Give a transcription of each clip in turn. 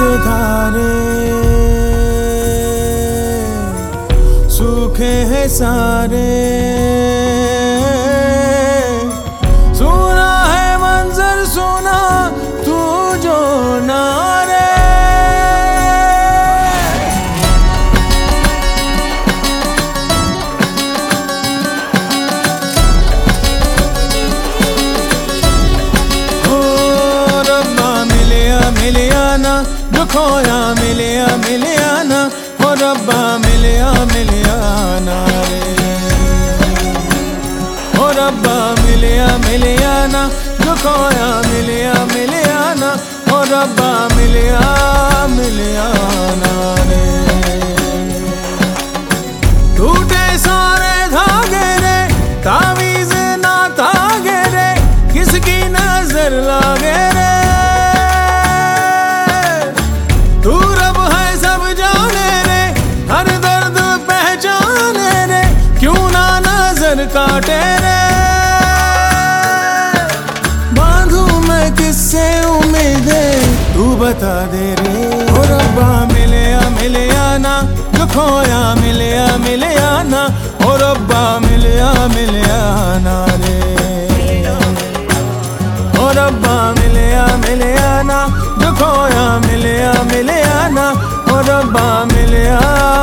धारे। सूखे हैं सारे। खोया मिलिया मिलिया ना। हो रब्बा, मिलिया मिलिया ना रे। हो रब्बा, मिलिया मिलिया ना। खोया, मिलिया मिलिया ना। हो रब्बा, मिलिया मिलिया काटे रे बांधू मैं किससे उम्मीदे तू बता दे रे ओ रब्बा मिलया मिलया ना जो खोया मिलया मिलया ना ओ रब्बा मिलया मिलया ना रे ओ रब्बा मिलया मिलया ना जो खोया मिलया मिलया ना ओ रब्बा मिलया मिलया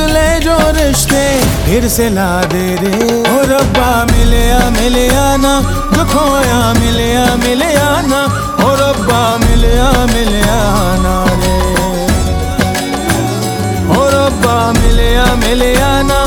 फिसले जो रिश्ते फिर से ला दे रे। ओ रब्बा, मिलया मिलया ना। जो खोया मिलया मिलया ना। ओ रब्बा, मिलया मिलया ना रे। ओ रब्बा, मिलया मिलया ना।